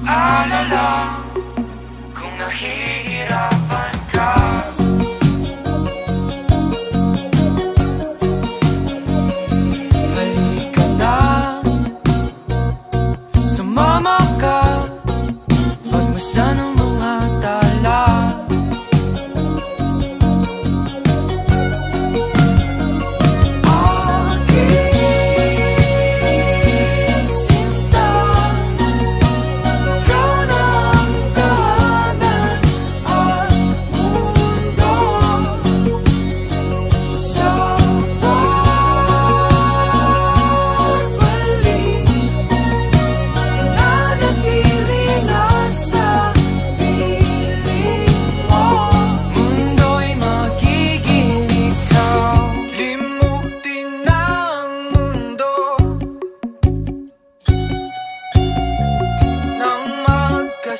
mag-alala Kung nahihirapan ka. Halika na Sumama ka. Pagmasdan ang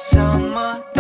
summer.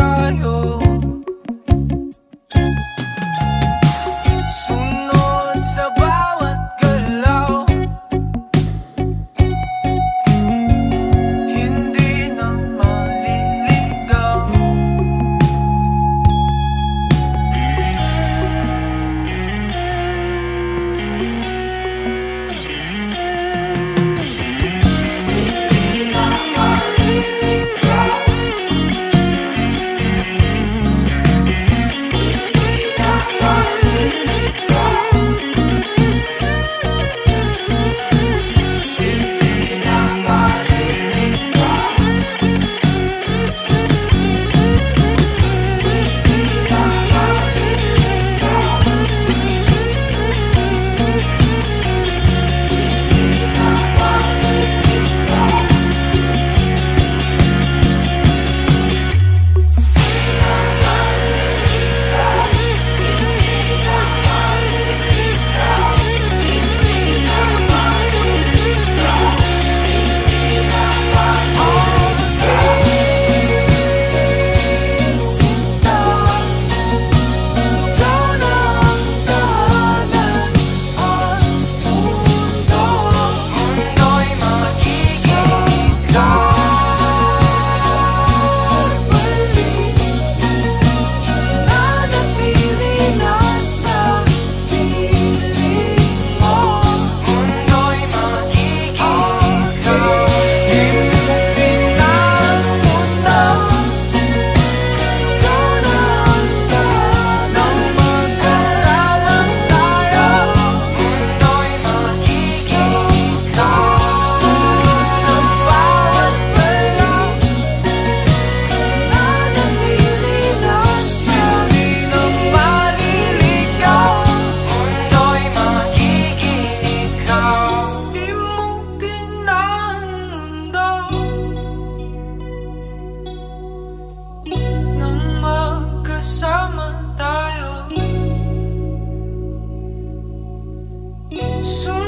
So